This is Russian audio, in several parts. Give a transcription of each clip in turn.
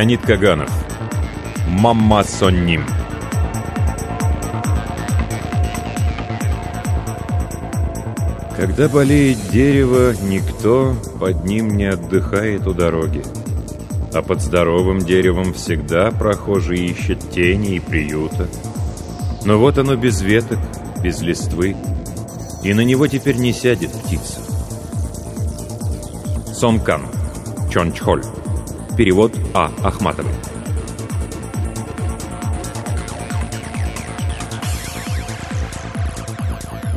Леонид Каганов Мамма Сонним Когда болеет дерево, никто под ним не отдыхает у дороги. А под здоровым деревом всегда прохожий ищет тени и приюта. Но вот оно без веток, без листвы, и на него теперь не сядет птица. Сонкан, Чончхоль. Перевод А. Ахматовой.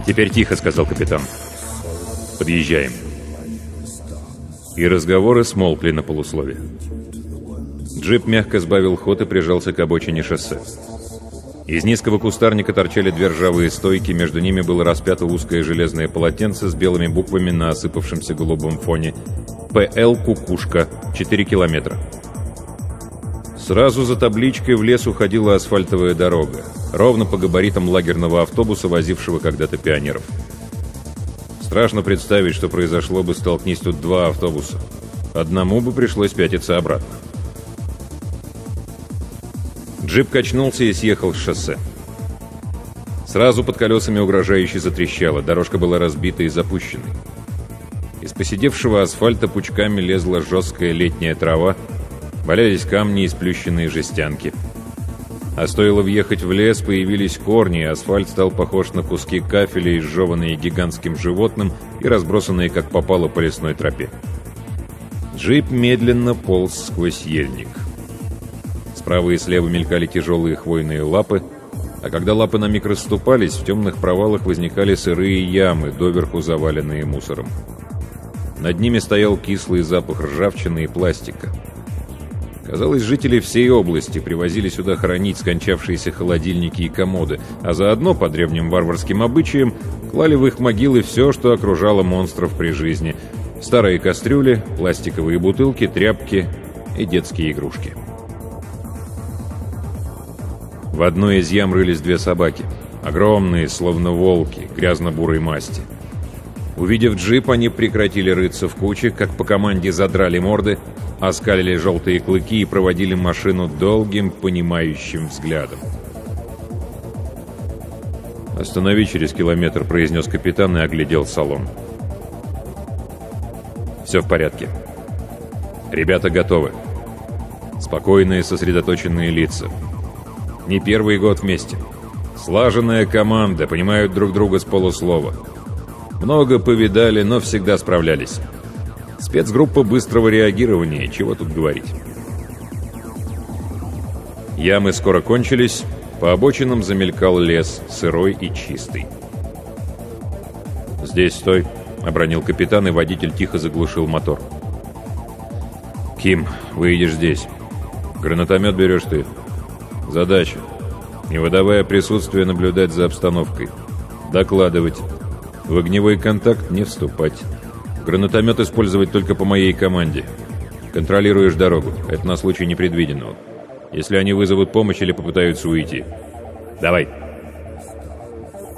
«Теперь тихо», — сказал капитан. «Подъезжаем». И разговоры смолкли на полуслове. Джип мягко сбавил ход и прижался к обочине шоссе. Из низкого кустарника торчали две ржавые стойки, между ними было распято узкое железное полотенце с белыми буквами на осыпавшемся голубом фоне. «ПЛ Кукушка. 4 километра». Сразу за табличкой в лес уходила асфальтовая дорога, ровно по габаритам лагерного автобуса, возившего когда-то пионеров. Страшно представить, что произошло бы, столкнись тут два автобуса. Одному бы пришлось пятиться обратно. Джип качнулся и съехал с шоссе. Сразу под колесами угрожающе затрещало, дорожка была разбита и запущенной. Из посидевшего асфальта пучками лезла жесткая летняя трава, валялись камни и сплющенные жестянки. А стоило въехать в лес, появились корни, и асфальт стал похож на куски кафеля, изжеванные гигантским животным и разбросанные как попало по лесной тропе. Джип медленно полз сквозь ельник. Справа и слева мелькали тяжелые хвойные лапы, а когда лапы на миг расступались, в темных провалах возникали сырые ямы, доверху заваленные мусором. Над ними стоял кислый запах ржавчины и пластика. Казалось, жители всей области привозили сюда хранить скончавшиеся холодильники и комоды, а заодно, по древним варварским обычаям, клали в их могилы все, что окружало монстров при жизни. Старые кастрюли, пластиковые бутылки, тряпки и детские игрушки. В одной из ям рылись две собаки. Огромные, словно волки, грязно-бурой масти. Увидев джип, они прекратили рыться в куче, как по команде задрали морды, оскалили желтые клыки и проводили машину долгим, понимающим взглядом. «Останови через километр», — произнес капитан и оглядел салон. «Все в порядке. Ребята готовы. Спокойные, сосредоточенные лица. Не первый год вместе. Слаженная команда, понимают друг друга с полуслова. Много повидали, но всегда справлялись. Спецгруппа быстрого реагирования, чего тут говорить. Ямы скоро кончились, по обочинам замелькал лес, сырой и чистый. «Здесь стой», — обронил капитан, и водитель тихо заглушил мотор. «Ким, выйдешь здесь. Гранатомет берешь ты. Задача. Не выдавая присутствия, наблюдать за обстановкой. Докладывать. В огневой контакт не вступать. Гранатомет использовать только по моей команде. Контролируешь дорогу. Это на случай непредвиденного. Если они вызовут помощь или попытаются уйти. Давай.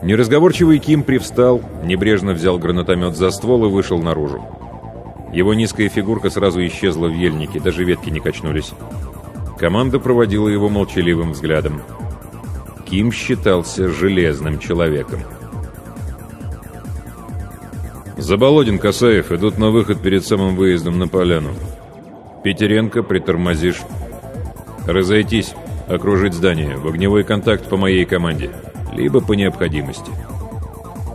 Неразговорчивый Ким привстал, небрежно взял гранатомет за ствол и вышел наружу. Его низкая фигурка сразу исчезла в ельнике, даже ветки не качнулись. Команда проводила его молчаливым взглядом. Ким считался железным человеком. Заболодин, Касаев идут на выход перед самым выездом на поляну. Петеренко, притормозишь. Разойтись, окружить здание, в огневой контакт по моей команде. Либо по необходимости.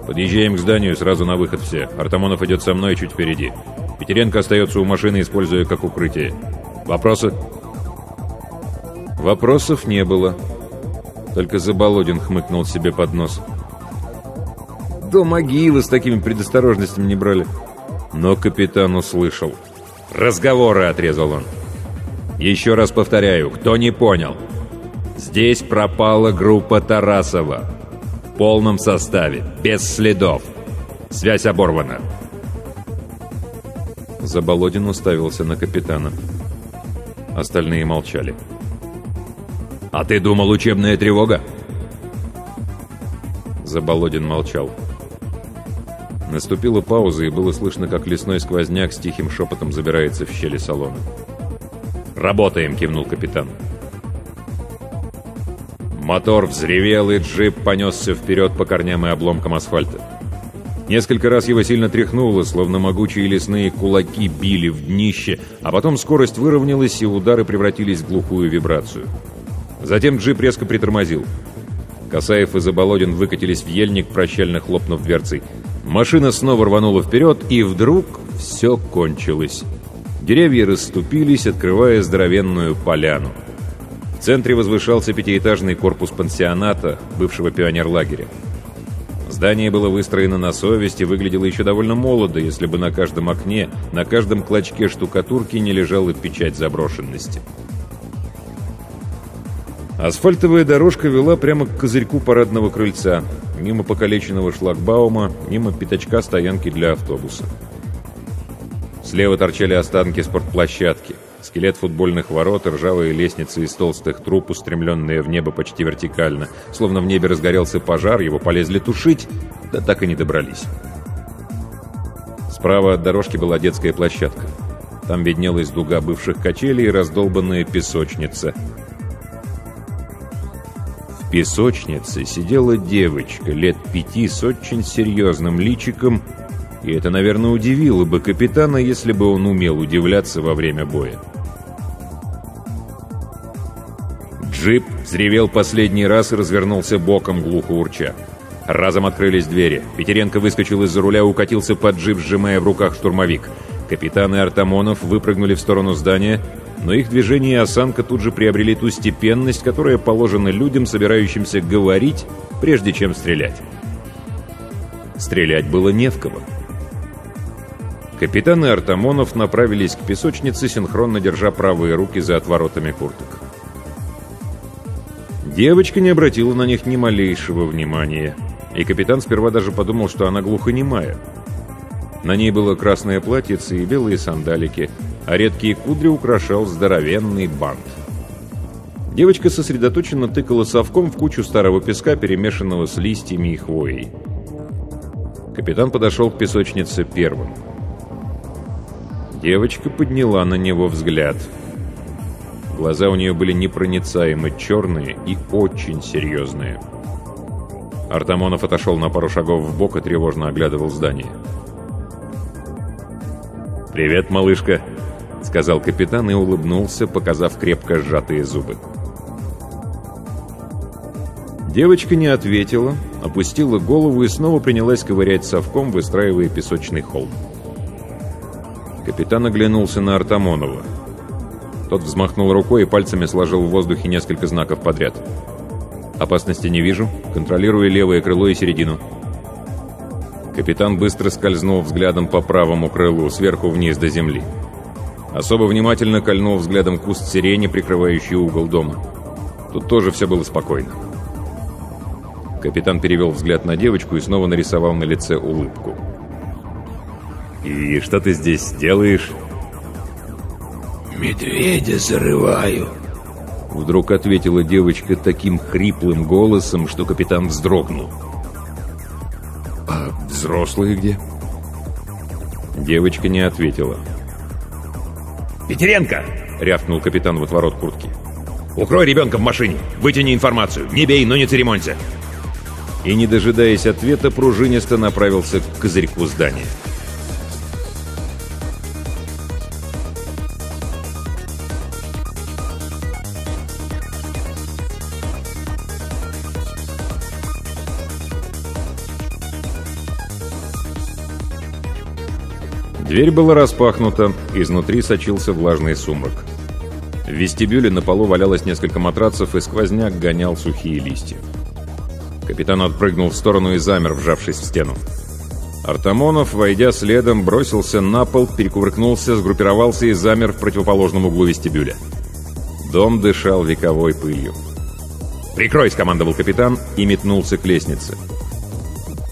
Подъезжаем к зданию, сразу на выход все. Артамонов идет со мной чуть впереди. Петеренко остается у машины, используя как укрытие. Вопросы? Вопросов не было. Только Заболодин хмыкнул себе под нос. Сто могилы с такими предосторожностями не брали. Но капитан услышал. «Разговоры!» — отрезал он. «Еще раз повторяю, кто не понял. Здесь пропала группа Тарасова. В полном составе, без следов. Связь оборвана». Заболодин уставился на капитана. Остальные молчали. «А ты думал, учебная тревога?» Заболодин молчал. Наступила пауза, и было слышно, как лесной сквозняк с тихим шепотом забирается в щели салона. «Работаем!» — кивнул капитан. Мотор взревел, и джип понесся вперед по корням и обломкам асфальта. Несколько раз его сильно тряхнуло, словно могучие лесные кулаки били в днище, а потом скорость выровнялась, и удары превратились в глухую вибрацию. Затем джип резко притормозил. Касаев и Заболодин выкатились в ельник, прощально хлопнув дверцей. Машина снова рванула вперед, и вдруг все кончилось. Деревья расступились, открывая здоровенную поляну. В центре возвышался пятиэтажный корпус пансионата, бывшего пионерлагеря. Здание было выстроено на совесть и выглядело еще довольно молодо, если бы на каждом окне, на каждом клочке штукатурки не лежала печать заброшенности. Асфальтовая дорожка вела прямо к козырьку парадного крыльца, мимо покалеченного шлагбаума, мимо пятачка стоянки для автобуса. Слева торчали останки спортплощадки, скелет футбольных ворот и ржавые лестницы из толстых труб, устремленные в небо почти вертикально. Словно в небе разгорелся пожар, его полезли тушить, да так и не добрались. Справа от дорожки была детская площадка. Там виднелась дуга бывших качелей и раздолбанная песочница — песочнице сидела девочка лет пяти с очень серьезным личиком, и это, наверное, удивило бы капитана, если бы он умел удивляться во время боя. Джип взревел последний раз и развернулся боком, глухо урча. Разом открылись двери. Петеренко выскочил из-за руля, укатился под джип, сжимая в руках штурмовик. Капитан и Артамонов выпрыгнули в сторону здания — но их движение и осанка тут же приобрели ту степенность, которая положена людям, собирающимся говорить, прежде чем стрелять. Стрелять было не в кого. Капитан и Артамонов направились к песочнице, синхронно держа правые руки за отворотами курток. Девочка не обратила на них ни малейшего внимания, и капитан сперва даже подумал, что она глухонемая. На ней было красное платьице и белые сандалики – а редкие кудри украшал здоровенный бант. Девочка сосредоточенно тыкала совком в кучу старого песка, перемешанного с листьями и хвоей. Капитан подошел к песочнице первым. Девочка подняла на него взгляд. Глаза у нее были непроницаемо черные и очень серьезные. Артамонов отошел на пару шагов в бок и тревожно оглядывал здание. «Привет, малышка!» — сказал капитан и улыбнулся, показав крепко сжатые зубы. Девочка не ответила, опустила голову и снова принялась ковырять совком, выстраивая песочный холм. Капитан оглянулся на Артамонова. Тот взмахнул рукой и пальцами сложил в воздухе несколько знаков подряд. «Опасности не вижу. Контролирую левое крыло и середину». Капитан быстро скользнул взглядом по правому крылу, сверху вниз до земли. Особо внимательно кольнул взглядом куст сирени, прикрывающий угол дома. Тут тоже все было спокойно. Капитан перевел взгляд на девочку и снова нарисовал на лице улыбку. «И что ты здесь делаешь?» «Медведя зарываю», — вдруг ответила девочка таким хриплым голосом, что капитан вздрогнул. «А взрослые где?» Девочка не ответила. «Девочка» «Петеренко!» — рявкнул капитан в отворот куртки. «Укрой ребенка в машине! Вытяни информацию! Не бей, но не церемонься!» И, не дожидаясь ответа, пружинисто направился к козырьку здания. Дверь была распахнута, изнутри сочился влажный сумрак. В вестибюле на полу валялось несколько матрацев, и сквозняк гонял сухие листья. Капитан отпрыгнул в сторону и замер, вжавшись в стену. Артамонов, войдя следом, бросился на пол, перекувыркнулся, сгруппировался и замер в противоположном углу вестибюля. Дом дышал вековой пылью. «Прикрой!» — скомандовал капитан и метнулся к лестнице.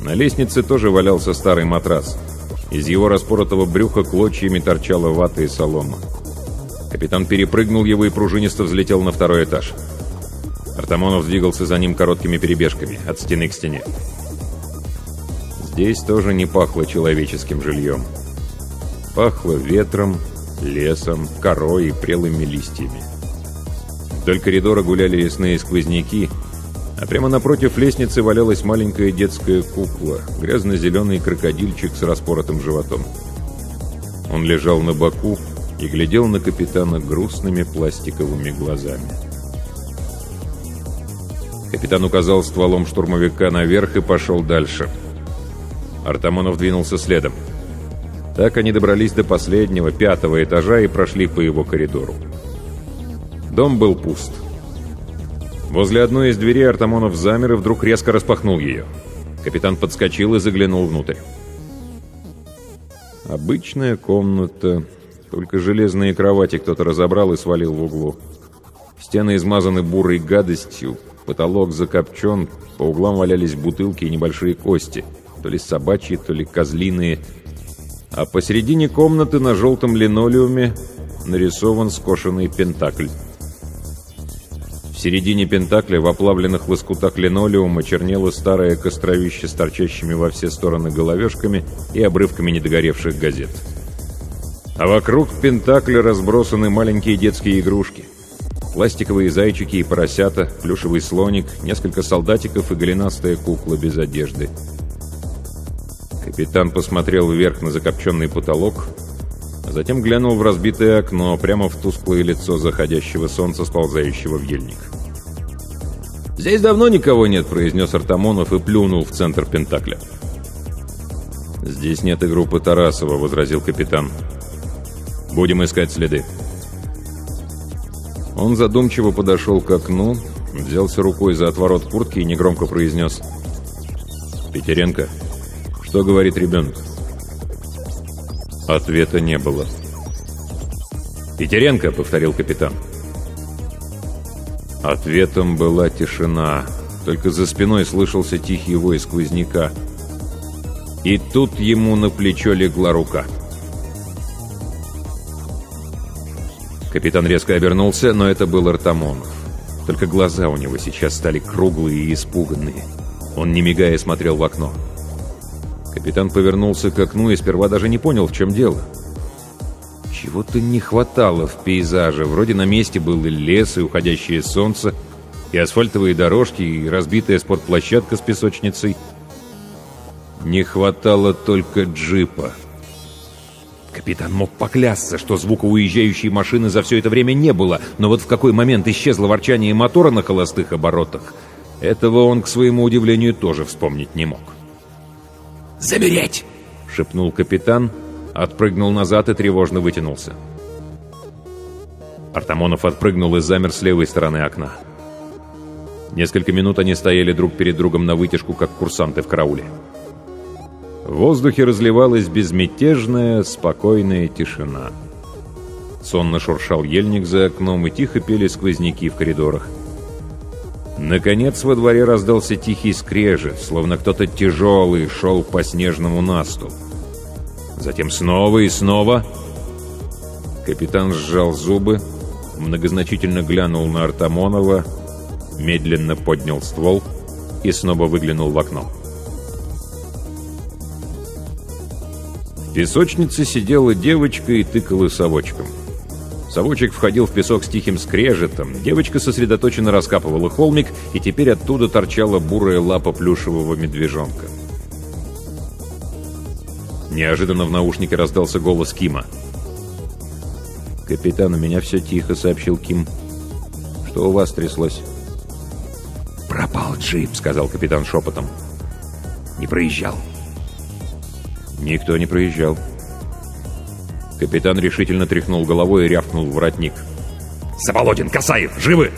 На лестнице тоже валялся старый матрас. Из его распоротого брюха клочьями торчала вата и солома. Капитан перепрыгнул его и пружинисто взлетел на второй этаж. Артамонов двигался за ним короткими перебежками, от стены к стене. Здесь тоже не пахло человеческим жильем. Пахло ветром, лесом, корой и прелыми листьями. Вдоль коридора гуляли лесные сквозняки, а прямо напротив лестницы валялась маленькая детская кукла, грязно-зеленый крокодильчик с распоротым животом. Он лежал на боку и глядел на капитана грустными пластиковыми глазами. Капитан указал стволом штурмовика наверх и пошел дальше. Артамонов двинулся следом. Так они добрались до последнего, пятого этажа и прошли по его коридору. Дом был пуст. Возле одной из дверей Артамонов замер и вдруг резко распахнул ее. Капитан подскочил и заглянул внутрь. Обычная комната, только железные кровати кто-то разобрал и свалил в углу. Стены измазаны бурой гадостью, потолок закопчен, по углам валялись бутылки и небольшие кости, то ли собачьи, то ли козлиные. А посередине комнаты на желтом линолеуме нарисован скошенный пентакль. В середине пентакля в оплавленных лоскутах линолеума чернело старое костровище с торчащими во все стороны головешками и обрывками недогоревших газет. А вокруг пентакля разбросаны маленькие детские игрушки. Пластиковые зайчики и поросята, плюшевый слоник, несколько солдатиков и голенастая кукла без одежды. Капитан посмотрел вверх на закопченный потолок, затем глянул в разбитое окно, прямо в тусклое лицо заходящего солнца, сползающего в ельник. «Здесь давно никого нет», — произнес Артамонов и плюнул в центр Пентакля. «Здесь нет и группы Тарасова», — возразил капитан. «Будем искать следы». Он задумчиво подошел к окну, взялся рукой за отворот куртки и негромко произнес. «Петеренко, что говорит ребенок?» Ответа не было. «Петеренко!» — повторил капитан. Ответом была тишина. Только за спиной слышался тихий вой сквозняка. И тут ему на плечо легла рука. Капитан резко обернулся, но это был Артамонов. Только глаза у него сейчас стали круглые и испуганные. Он, не мигая, смотрел в окно. Капитан повернулся к окну и сперва даже не понял, в чем дело. Чего-то не хватало в пейзаже. Вроде на месте был и лес, и уходящее солнце, и асфальтовые дорожки, и разбитая спортплощадка с песочницей. Не хватало только джипа. Капитан мог поклясться, что звука уезжающей машины за все это время не было, но вот в какой момент исчезло ворчание мотора на холостых оборотах, этого он, к своему удивлению, тоже вспомнить не мог. «Замереть!» — шепнул капитан, отпрыгнул назад и тревожно вытянулся. Артамонов отпрыгнул и замер с левой стороны окна. Несколько минут они стояли друг перед другом на вытяжку, как курсанты в карауле. В воздухе разливалась безмятежная, спокойная тишина. Сонно шуршал ельник за окном, и тихо пели сквозняки в коридорах. Наконец во дворе раздался тихий скрежет, словно кто-то тяжелый шел по снежному насту. Затем снова и снова. Капитан сжал зубы, многозначительно глянул на Артамонова, медленно поднял ствол и снова выглянул в окно. В песочнице сидела девочка и тыкала совочком. Совочек входил в песок с тихим скрежетом. Девочка сосредоточенно раскапывала холмик, и теперь оттуда торчала бурая лапа плюшевого медвежонка. Неожиданно в наушнике раздался голос Кима. «Капитан, у меня все тихо», — сообщил Ким. «Что у вас тряслось?» «Пропал джип», — сказал капитан шепотом. «Не проезжал». «Никто не проезжал». Капитан решительно тряхнул головой и рявкнул в воротник. «Заболодин, Касаев, живы?»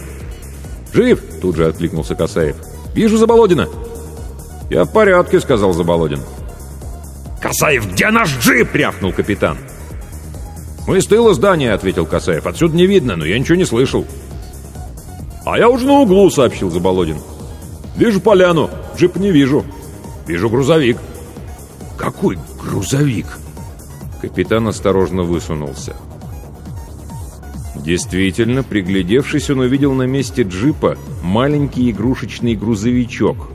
«Жив!» — тут же откликнулся Касаев. «Вижу Заболодина!» «Я в порядке», — сказал Заболодин. «Касаев, где наш джип?» — рявкнул капитан. «Мы с тыла здания», — ответил Касаев. «Отсюда не видно, но я ничего не слышал». «А я уже на углу», — сообщил Заболодин. «Вижу поляну, джип не вижу. Вижу грузовик». «Какой грузовик?» Капитан осторожно высунулся. Действительно, приглядевшись, он увидел на месте джипа маленький игрушечный грузовичок.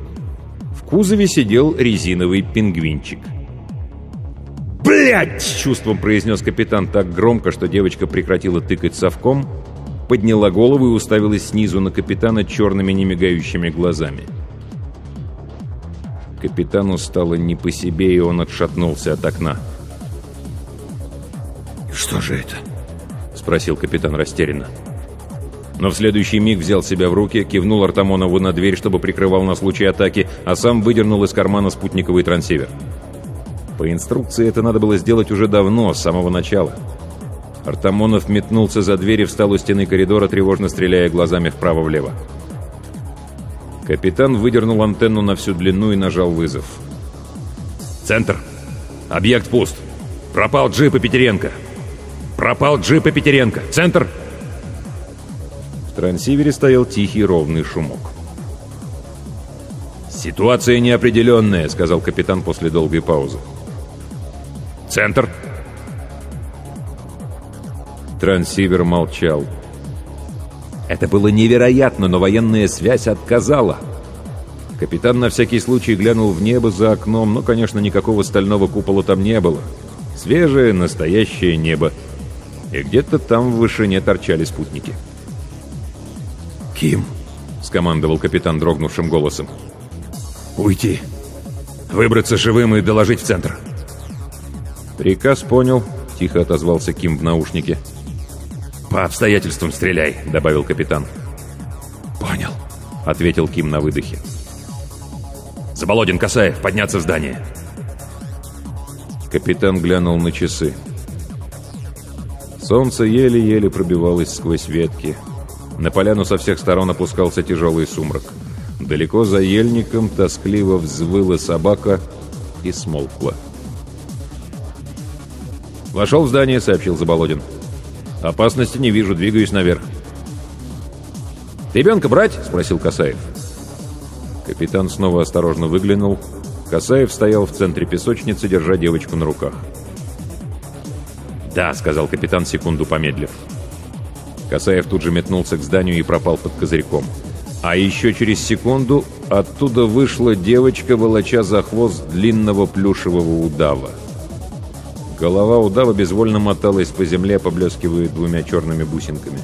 В кузове сидел резиновый пингвинчик. «Блядь!» — с чувством произнес капитан так громко, что девочка прекратила тыкать совком, подняла голову и уставилась снизу на капитана черными немигающими глазами. Капитану стало не по себе, и он отшатнулся от окна. «Что же это?» — спросил капитан растерянно. Но в следующий миг взял себя в руки, кивнул Артамонову на дверь, чтобы прикрывал на случай атаки, а сам выдернул из кармана спутниковый трансивер. По инструкции это надо было сделать уже давно, с самого начала. Артамонов метнулся за дверь и встал у стены коридора, тревожно стреляя глазами вправо-влево. Капитан выдернул антенну на всю длину и нажал вызов. «Центр! Объект пуст! Пропал джип и Петеренко! Пропал джип и Петеренко! Центр!» В трансивере стоял тихий ровный шумок. «Ситуация неопределенная», — сказал капитан после долгой паузы. «Центр!» Трансивер молчал. Это было невероятно, но военная связь отказала. Капитан на всякий случай глянул в небо за окном, но, конечно, никакого стального купола там не было. Свежее, настоящее небо. И где-то там в вышине торчали спутники. «Ким!» — скомандовал капитан дрогнувшим голосом. «Уйти! Выбраться живым и доложить в центр!» «Приказ понял», — тихо отозвался Ким в наушнике. «По обстоятельствам стреляй», — добавил капитан. «Понял», — ответил Ким на выдохе. «Заболодин, Касаев, подняться в здание!» Капитан глянул на часы. Солнце еле-еле пробивалось сквозь ветки. На поляну со всех сторон опускался тяжелый сумрак. Далеко за ельником тоскливо взвыла собака и смолкла. «Вошел в здание», — сообщил Заболодин. «Опасности не вижу, двигаюсь наверх». «Ребенка брать?» — спросил Касаев. Капитан снова осторожно выглянул. Касаев стоял в центре песочницы, держа девочку на руках. «Да», — сказал капитан, секунду помедлив. Касаев тут же метнулся к зданию и пропал под козырьком. А еще через секунду оттуда вышла девочка, волоча за хвост длинного плюшевого удава. Голова удава безвольно моталась по земле, поблескивая двумя черными бусинками.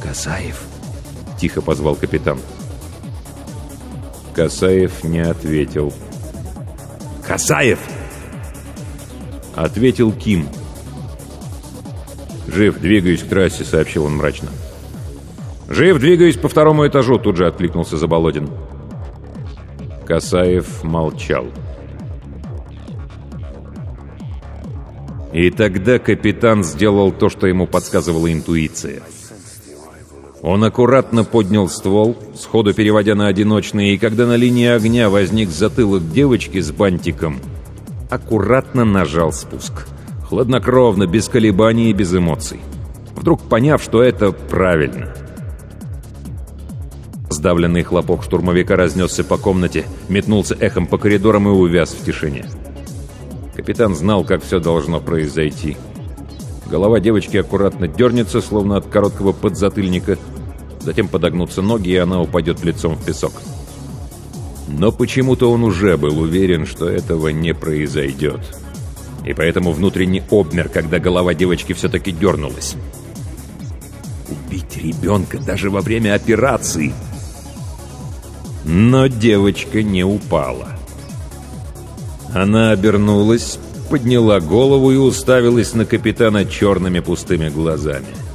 «Касаев!» — тихо позвал капитан. Касаев не ответил. «Касаев!» — ответил Ким. «Жив, двигаюсь к трассе», — сообщил он мрачно. «Жив, двигаюсь по второму этажу», — тут же откликнулся Заболодин. Касаев молчал. И тогда капитан сделал то, что ему подсказывала интуиция. Он аккуратно поднял ствол, сходу переводя на одиночный, и когда на линии огня возник затылок девочки с бантиком, аккуратно нажал спуск. Хладнокровно, без колебаний и без эмоций. Вдруг поняв, что это правильно. Сдавленный хлопок штурмовика разнесся по комнате, метнулся эхом по коридорам и увяз в тишине. Капитан знал, как все должно произойти. Голова девочки аккуратно дернется, словно от короткого подзатыльника. Затем подогнутся ноги, и она упадет лицом в песок. Но почему-то он уже был уверен, что этого не произойдет. И поэтому внутренне обмер, когда голова девочки все-таки дернулась. Убить ребенка даже во время операции. Но девочка не упала. Она обернулась, подняла голову и уставилась на капитана черными пустыми глазами.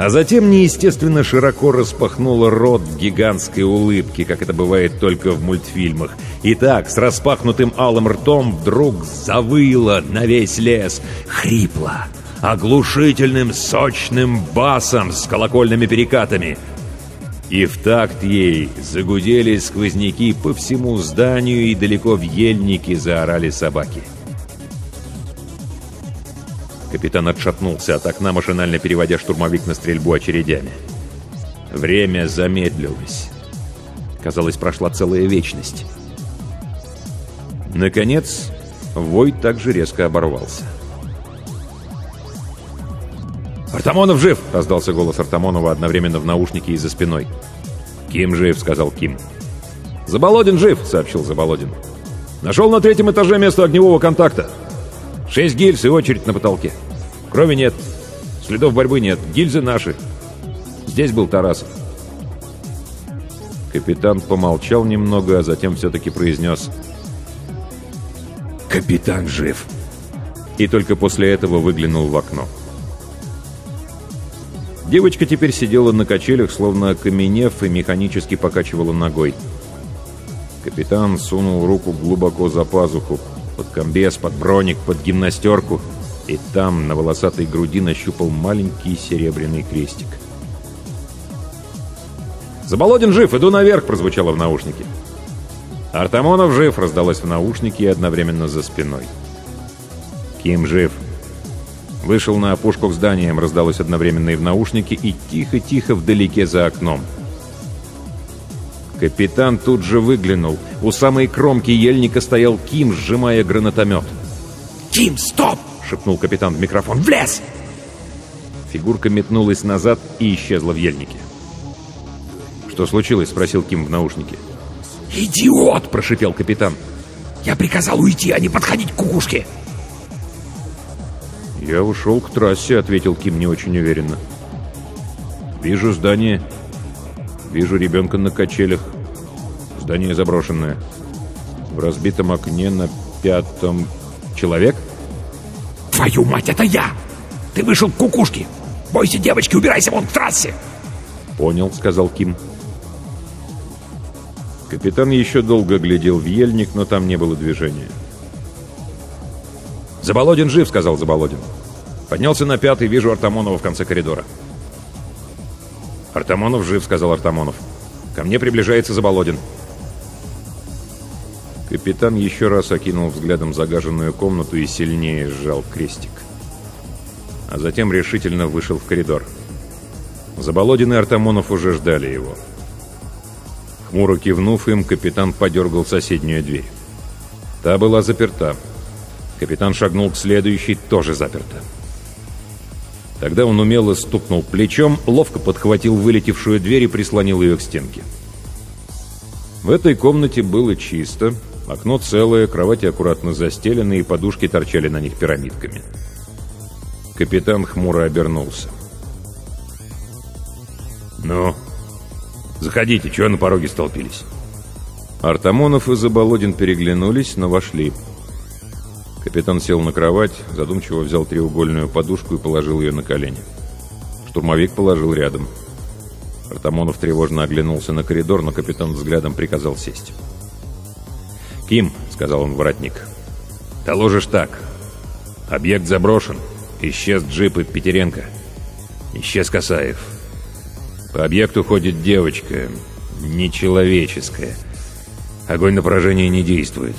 А затем неестественно широко распахнула рот в гигантской улыбке, как это бывает только в мультфильмах. И так, с распахнутым алым ртом, вдруг завыла на весь лес, хрипло, оглушительным сочным басом с колокольными перекатами. И в такт ей загудели сквозняки по всему зданию, и далеко в ельнике заорали собаки. Капитан отшатнулся от окна, машинально переводя штурмовик на стрельбу очередями. Время замедлилось. Казалось, прошла целая вечность. Наконец, вой также резко оборвался. «Артамонов жив!» — раздался голос Артамонова одновременно в наушнике и за спиной. «Ким жив!» — сказал Ким. «Заболодин жив!» — сообщил Заболодин. «Нашел на третьем этаже место огневого контакта. Шесть гильз и очередь на потолке. Крови нет. Следов борьбы нет. Гильзы наши. Здесь был Тарасов». Капитан помолчал немного, а затем все-таки произнес «Капитан жив!» И только после этого выглянул в окно. Девочка теперь сидела на качелях, словно окаменев, и механически покачивала ногой. Капитан сунул руку глубоко за пазуху, под комбез, под броник, под гимнастерку, и там, на волосатой груди, нащупал маленький серебряный крестик. «Заболодин жив! Иду наверх!» — прозвучало в наушнике. «Артамонов жив!» — раздалось в наушнике и одновременно за спиной. «Ким жив!» Вышел на опушку к зданиям, раздалось одновременно и в наушнике, и тихо-тихо вдалеке за окном. Капитан тут же выглянул. У самой кромки ельника стоял Ким, сжимая гранатомет. «Ким, стоп!» — шепнул капитан в микрофон. «В лес!» Фигурка метнулась назад и исчезла в ельнике. «Что случилось?» — спросил Ким в наушнике. «Идиот!» — прошипел капитан. «Я приказал уйти, а не подходить к кукушке!» «Я ушел к трассе», — ответил Ким не очень уверенно. «Вижу здание. Вижу ребенка на качелях. Здание заброшенное. В разбитом окне на пятом... Человек?» «Твою мать, это я! Ты вышел к кукушке! Бойся девочки, убирайся вон к трассе!» «Понял», — сказал Ким. Капитан еще долго глядел в ельник, но там не было движения. «Заболодин жив», — сказал Заболодин. «Поднялся на пятый, вижу Артамонова в конце коридора». «Артамонов жив», — сказал Артамонов. «Ко мне приближается Заболодин». Капитан еще раз окинул взглядом загаженную комнату и сильнее сжал крестик. А затем решительно вышел в коридор. Заболодин и Артамонов уже ждали его. Хмуро кивнув им, капитан подергал соседнюю дверь. Та была заперта. Капитан шагнул к следующей, тоже заперто. Тогда он умело стукнул плечом, ловко подхватил вылетевшую дверь и прислонил ее к стенке. В этой комнате было чисто, окно целое, кровати аккуратно застелены и подушки торчали на них пирамидками. Капитан хмуро обернулся. «Ну, заходите, чего на пороге столпились?» Артамонов и Заболодин переглянулись, но вошли. Капитан сел на кровать, задумчиво взял треугольную подушку и положил ее на колени. Штурмовик положил рядом. Артамонов тревожно оглянулся на коридор, но капитан взглядом приказал сесть. «Ким», — сказал он воротник, — «доложишь так. Объект заброшен. Исчез джип и Петеренко. Исчез Касаев. По объекту ходит девочка. Нечеловеческая. Огонь на поражение не действует.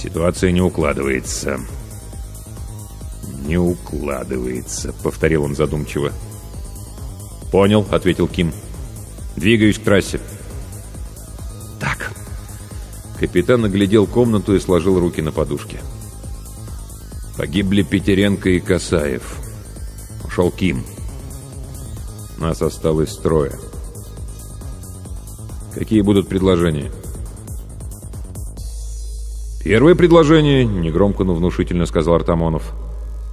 Ситуация не укладывается. «Не укладывается», — повторил он задумчиво. «Понял», — ответил Ким. «Двигаюсь к трассе». «Так». Капитан оглядел комнату и сложил руки на подушке. Погибли Петеренко и Касаев. Ушел Ким. Нас осталось трое. Какие будут предложения?» «Первое предложение», — негромко, но внушительно сказал Артамонов.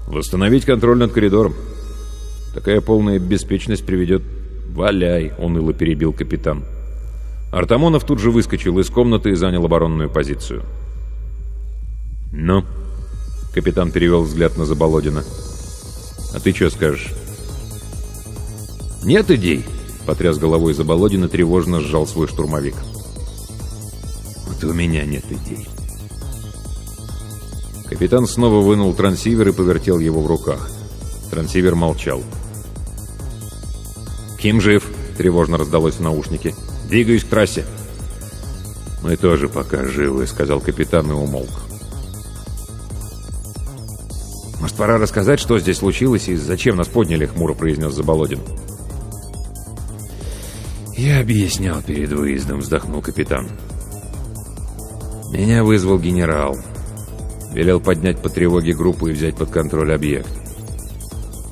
«Восстановить контроль над коридором. Такая полная беспечность приведет...» «Валяй!» — уныло перебил капитан. Артамонов тут же выскочил из комнаты и занял оборонную позицию. «Ну?» — капитан перевел взгляд на Заболодина. «А ты что скажешь?» «Нет идей», — потряс головой Заболодин и тревожно сжал свой штурмовик. «Вот у меня нет идей». Капитан снова вынул трансивер и повертел его в руках. Трансивер молчал. «Ким жив», — тревожно раздалось в наушнике. «Двигаюсь к трассе». «Мы тоже пока живы», — сказал капитан и умолк. «Может, пора рассказать, что здесь случилось и зачем нас подняли?» — хмуро произнес Заболодин. «Я объяснял перед выездом», — вздохнул капитан. «Меня вызвал генерал. Велел поднять по тревоге группу и взять под контроль объект.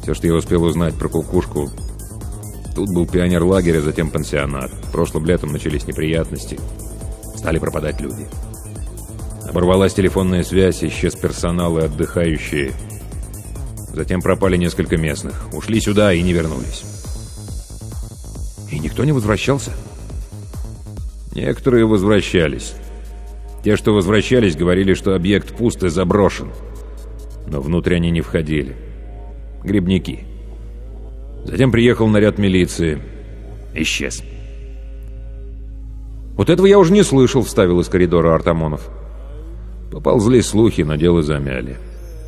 Все, что я успел узнать про кукушку, тут был пионер-лагерь, а затем пансионат. Прошлым летом начались неприятности. Стали пропадать люди. Оборвалась телефонная связь, исчез персонал и отдыхающие. Затем пропали несколько местных. Ушли сюда и не вернулись. И никто не возвращался? Некоторые возвращались. Те, что возвращались, говорили, что объект пуст и заброшен. Но внутрь они не входили. Грибники. Затем приехал наряд милиции. Исчез. «Вот этого я уже не слышал», — вставил из коридора Артамонов. Поползли слухи, но дело замяли.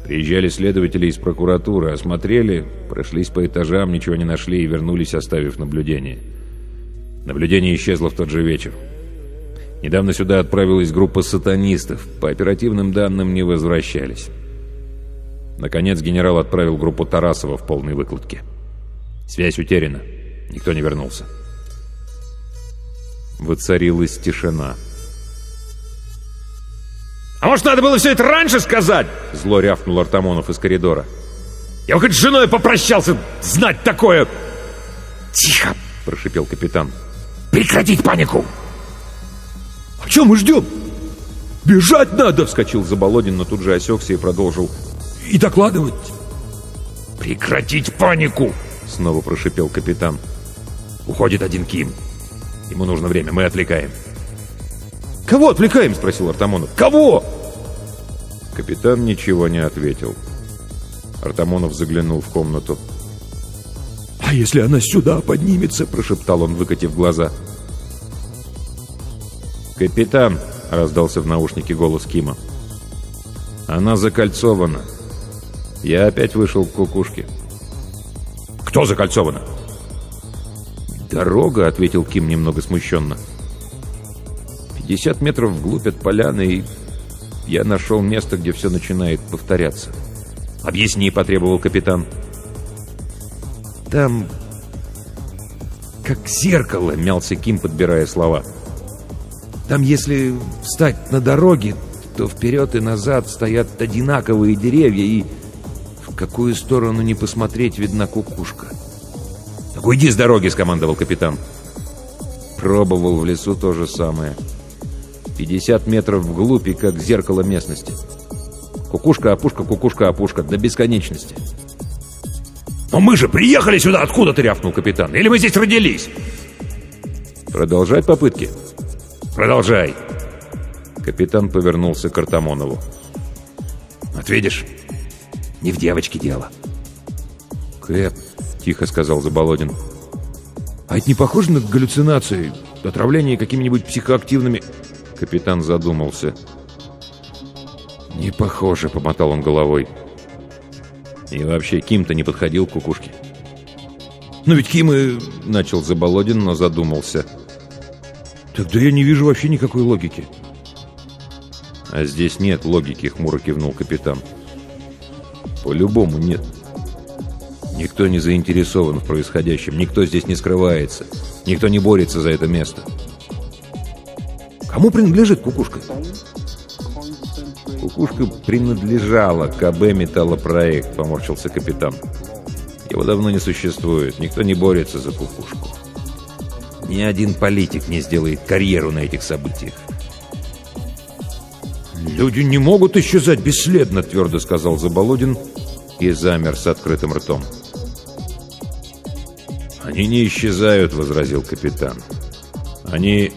Приезжали следователи из прокуратуры, осмотрели, прошлись по этажам, ничего не нашли и вернулись, оставив наблюдение. Наблюдение исчезло в тот же вечер. Недавно сюда отправилась группа сатанистов. По оперативным данным не возвращались. Наконец генерал отправил группу Тарасова в полной выкладке. Связь утеряна. Никто не вернулся. Воцарилась тишина. «А может, надо было все это раньше сказать?» Зло рявкнул Артамонов из коридора. «Я хоть с женой попрощался, знать такое!» «Тихо!» – прошипел капитан. «Прекратить панику!» «А что мы ждем?» «Бежать надо!» – вскочил Заболодин, но тут же осекся и продолжил. «И докладывать!» «Прекратить панику!» – снова прошипел капитан. «Уходит один Ким. Ему нужно время, мы отвлекаем». «Кого отвлекаем?» — спросил Артамонов. «Кого?» Капитан ничего не ответил. Артамонов заглянул в комнату. «А если она сюда поднимется?» — прошептал он, выкатив глаза. «Капитан!» — раздался в наушнике голос Кима. «Она закольцована. Я опять вышел к кукушке». «Кто закольцована?» «Дорога», — ответил Ким немного смущенно. 50 метров вглубь от поляны, и я нашел место, где все начинает повторяться. «Объясни», — потребовал капитан. «Там как зеркало», — мялся Ким, подбирая слова. «Там, если встать на дороге, то вперед и назад стоят одинаковые деревья, и в какую сторону не посмотреть видна кукушка». «Так уйди с дороги», — скомандовал капитан. Пробовал в лесу то же самое. 50 метров вглубь и как зеркало местности. Кукушка, опушка, кукушка, опушка. До бесконечности. «Но мы же приехали сюда откуда ты рявкнул капитан? Или мы здесь родились?» «Продолжать попытки?» «Продолжай!» Капитан повернулся к Артамонову. «Вот видишь, не в девочке дело». «Кэп», — тихо сказал Заболодин. «А это не похоже на галлюцинации? Отравление какими-нибудь психоактивными...» Капитан задумался. «Не похоже», — помотал он головой. «И вообще, Ким-то не подходил к кукушке». «Но ведь Ким и...» — начал Заболодин, но задумался. «Тогда я не вижу вообще никакой логики». «А здесь нет логики», — хмуро кивнул капитан. «По-любому нет. Никто не заинтересован в происходящем, никто здесь не скрывается, никто не борется за это место». Кому принадлежит кукушка? Кукушка принадлежала КБ «Металлопроект», поморщился капитан. Его давно не существует, никто не борется за кукушку. Ни один политик не сделает карьеру на этих событиях. «Люди не могут исчезать бесследно», — твердо сказал Заболодин и замер с открытым ртом. «Они не исчезают», — возразил капитан. «Они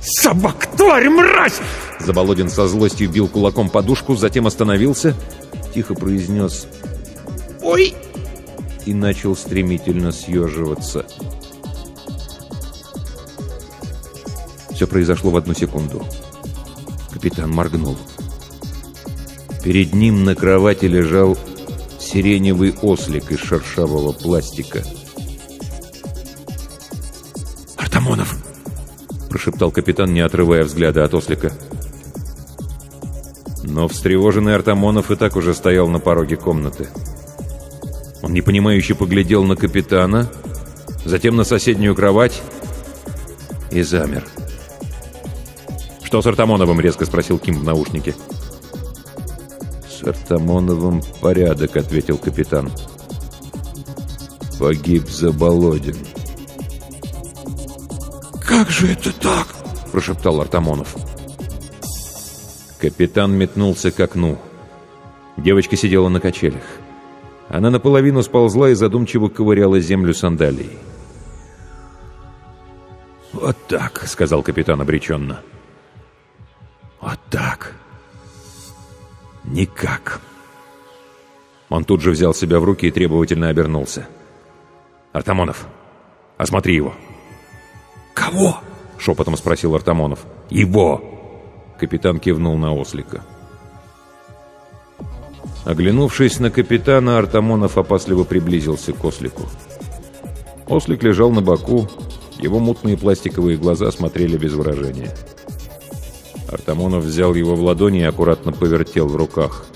«Собак, тварь, мразь!» Заболодин со злостью бил кулаком подушку, затем остановился, тихо произнес «Ой!» и начал стремительно съеживаться. Все произошло в одну секунду. Капитан моргнул. Перед ним на кровати лежал сиреневый ослик из шершавого пластика. «Артамонов!» – прошептал капитан, не отрывая взгляда от ослика. Но встревоженный Артамонов и так уже стоял на пороге комнаты. Он непонимающе поглядел на капитана, затем на соседнюю кровать и замер. «Артамонов!» «Что с Артамоновым?» — резко спросил Ким в наушнике. «С Артамоновым порядок», — ответил капитан. «Погиб Заболодин». «Как же это так?» — прошептал Артамонов. Капитан метнулся к окну. Девочка сидела на качелях. Она наполовину сползла и задумчиво ковыряла землю сандалией. «Вот так», — сказал капитан обреченно. «Вот так. Никак». Он тут же взял себя в руки и требовательно обернулся. «Артамонов, осмотри его». «Кого?» — шепотом спросил Артамонов. «Его!» — капитан кивнул на ослика. Оглянувшись на капитана, Артамонов опасливо приблизился к ослику. Ослик лежал на боку, его мутные пластиковые глаза смотрели без выражения. Артамонов взял его в ладони и аккуратно повертел в руках.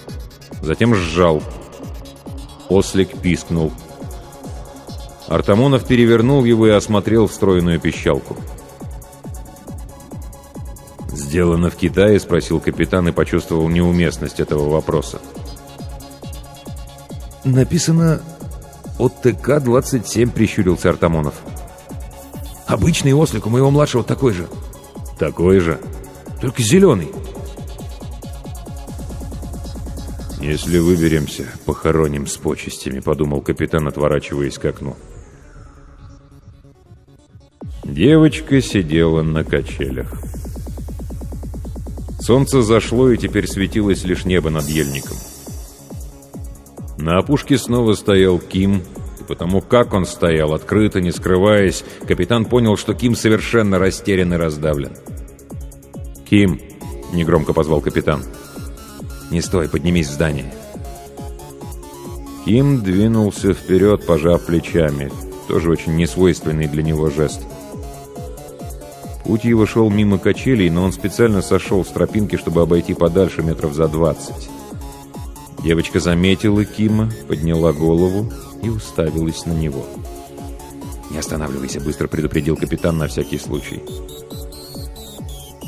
Затем сжал. Ослик пискнул. Артамонов перевернул его и осмотрел встроенную пищалку. «Сделано в Китае?» — спросил капитан и почувствовал неуместность этого вопроса. «Написано ОТК-27», — прищурился Артамонов. «Обычный ослик у моего младшего такой же». «Такой же? Только зеленый». «Если выберемся, похороним с почестями», — подумал капитан, отворачиваясь к окну. Девочка сидела на качелях. Солнце зашло, и теперь светилось лишь небо над ельником. На опушке снова стоял Ким, и потому как он стоял, открыто, не скрываясь, капитан понял, что Ким совершенно растерян и раздавлен. «Ким!» — негромко позвал капитан. «Не стой, поднимись в здание». Ким двинулся вперед, пожав плечами. Тоже очень несвойственный для него жест. Путь его шел мимо качелей, но он специально сошел с тропинки, чтобы обойти подальше метров за двадцать. Девочка заметила Кима, подняла голову и уставилась на него. «Не останавливайся», — быстро предупредил капитан на всякий случай.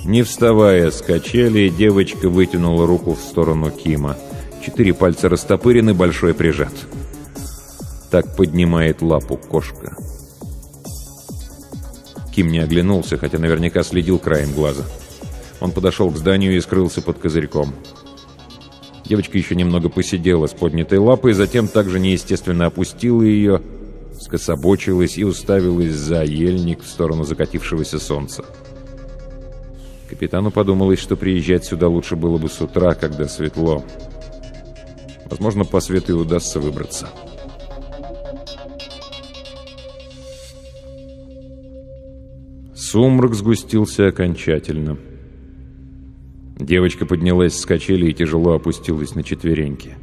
Не вставая с качели, девочка вытянула руку в сторону Кима. Четыре пальца растопырены, большой прижат. Так поднимает лапу кошка. Ким не оглянулся, хотя наверняка следил краем глаза. Он подошел к зданию и скрылся под козырьком. Девочка еще немного посидела с поднятой лапой, затем также неестественно опустила ее, скособочилась и уставилась за ельник в сторону закатившегося солнца. Капитану подумалось, что приезжать сюда лучше было бы с утра, когда светло. Возможно, по свету и удастся выбраться. Сумрак сгустился окончательно. Девочка поднялась с качели и тяжело опустилась на четвереньки.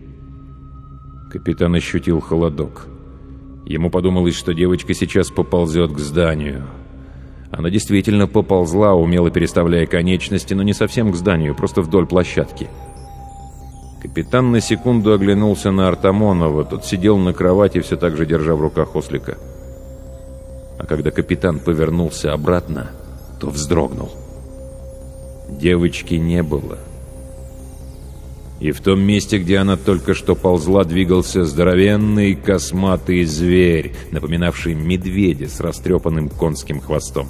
Капитан ощутил холодок. Ему подумалось, что девочка сейчас поползет к зданию. Она действительно поползла, умело переставляя конечности, но не совсем к зданию, просто вдоль площадки. Капитан на секунду оглянулся на Артамонова. Тот сидел на кровати, все так же держа в руках ослика. А когда капитан повернулся обратно, то вздрогнул. Девочки не было. И в том месте, где она только что ползла, двигался здоровенный косматый зверь, напоминавший медведя с растрепанным конским хвостом.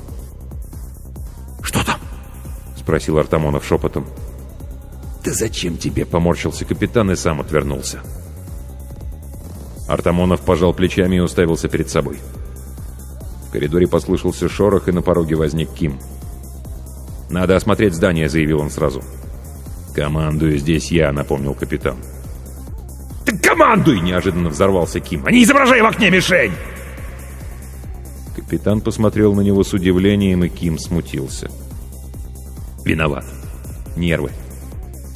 «Что там?» — спросил Артамонов шепотом. «Да зачем тебе?» — поморщился капитан и сам отвернулся. Артамонов пожал плечами и уставился перед собой. В коридоре послышался шорох, и на пороге возник Ким. «Надо осмотреть здание», — заявил он сразу. «Командую здесь я», — напомнил капитан. «Ты командуй!» — неожиданно взорвался Ким. «А не изображай в окне мишень!» Капитан посмотрел на него с удивлением, и Ким смутился. «Виноват. Нервы».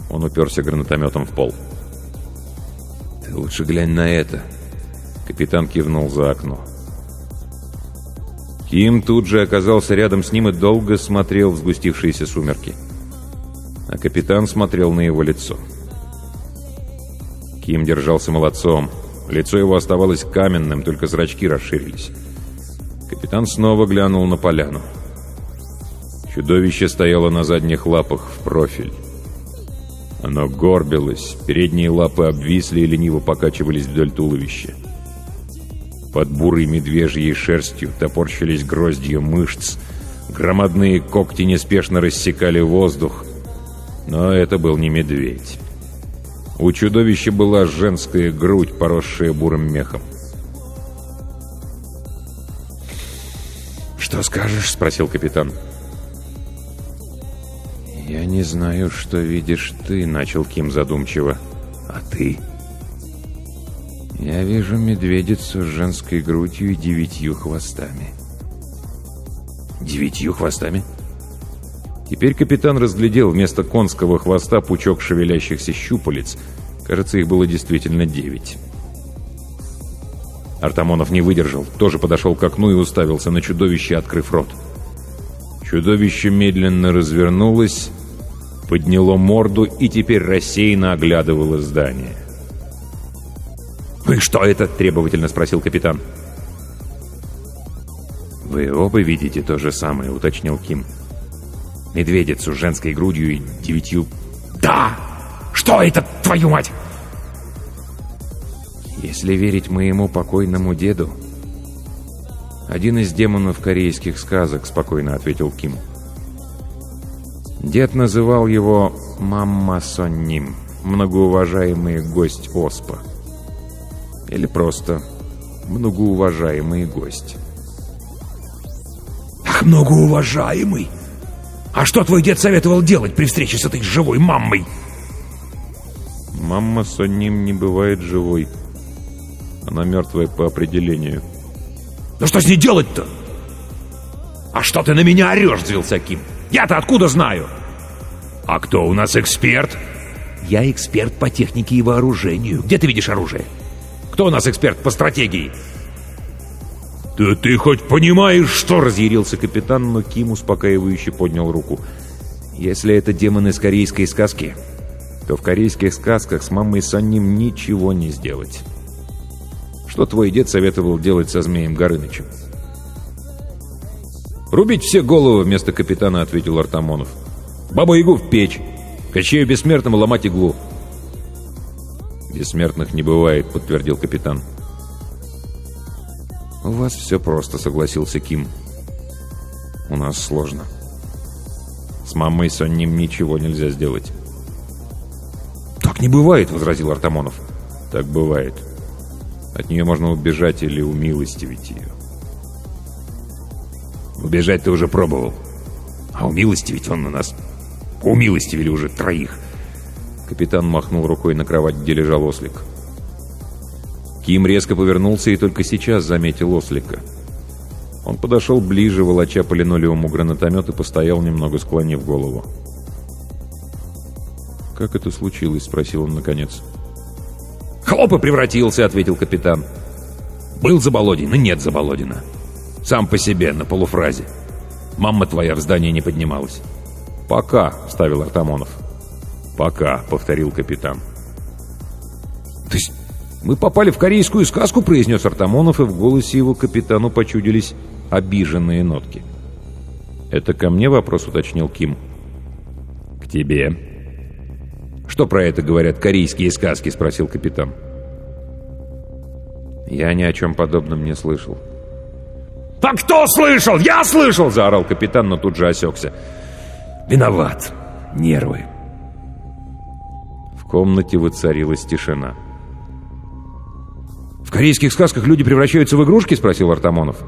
Он уперся гранатометом в пол. «Ты лучше глянь на это». Капитан кивнул за окно. Ким тут же оказался рядом с ним и долго смотрел в сгустившиеся сумерки. А капитан смотрел на его лицо. Ким держался молодцом. Лицо его оставалось каменным, только зрачки расширились. Капитан снова глянул на поляну. Чудовище стояло на задних лапах в профиль. Оно горбилось, передние лапы обвисли и лениво покачивались вдоль туловища. Под бурой медвежьей шерстью топорщились гроздья мышц, громадные когти неспешно рассекали воздух. Но это был не медведь. У чудовища была женская грудь, поросшая бурым мехом. «Что скажешь?» — спросил капитан. «Я не знаю, что видишь ты», — начал Ким задумчиво. «А ты?» «Я вижу медведицу с женской грудью и девятью хвостами». «Девятью хвостами?» Теперь капитан разглядел вместо конского хвоста пучок шевелящихся щупалец. Кажется, их было действительно девять. Артамонов не выдержал, тоже подошел к окну и уставился на чудовище, открыв рот. Чудовище медленно развернулось, подняло морду и теперь рассеянно оглядывало здание. «Ну и что это?» — требовательно спросил капитан. «Вы оба видите то же самое», — уточнил Ким. «Медведицу с женской грудью и девятью...» «Да! Что это, твою мать?» «Если верить моему покойному деду...» «Один из демонов корейских сказок», — спокойно ответил Ким. Дед называл его «Мамма Сонним», многоуважаемый гость Оспа. Или просто многоуважаемый гость. «Ах, многоуважаемый! А что твой дед советовал делать при встрече с этой живой маммой?» «Мамма Сонним не бывает живой. Она мертвая по определению». «Ну что с ней делать-то?» «А что ты на меня орешь?» — Ким. «Я-то откуда знаю?» «А кто у нас эксперт?» «Я эксперт по технике и вооружению. Где ты видишь оружие?» Кто у нас эксперт по стратегии?» «Да ты хоть понимаешь, что...» — разъярился капитан, но Ким успокаивающе поднял руку. «Если это демон из корейской сказки, то в корейских сказках с мамой Санним ничего не сделать. Что твой дед советовал делать со змеем Горынычем?» «Рубить все головы вместо капитана», — ответил Артамонов. «Бабу-ягу в печь, Кощею бессмертному ломать иглу». «Бессмертных не бывает», — подтвердил капитан. «У вас все просто», — согласился Ким. «У нас сложно. С мамой Сонним ничего нельзя сделать». «Так не бывает», — возразил Артамонов. «Так бывает. От нее можно убежать или умилостивить ее». «Убежать ты уже пробовал. А умилостивить он на нас... Умилостивили уже троих. Капитан махнул рукой на кровать, где лежал ослик. Ким резко повернулся и только сейчас заметил ослика. Он подошел ближе, волоча по линолеуму гранатомет и постоял, немного склонив голову. «Как это случилось?» — спросил он наконец. «Хлоп и превратился», — ответил капитан. «Был Заболодин и нет Заболодина. Сам по себе, на полуфразе. Мама твоя в здании не поднималась». «Пока», — вставил Артамонов. «Пока», — повторил капитан. «То есть мы попали в корейскую сказку?» — произнес Артамонов, и в голосе его капитану почудились обиженные нотки. «Это ко мне вопрос?» — уточнил Ким. «К тебе». «Что про это говорят корейские сказки?» — спросил капитан. «Я ни о чем подобном не слышал». «А кто слышал? Я слышал!» — заорал капитан, но тут же осекся. «Виноват. Нервы». В комнате воцарилась тишина. «В корейских сказках люди превращаются в игрушки?» — спросил Артамонов.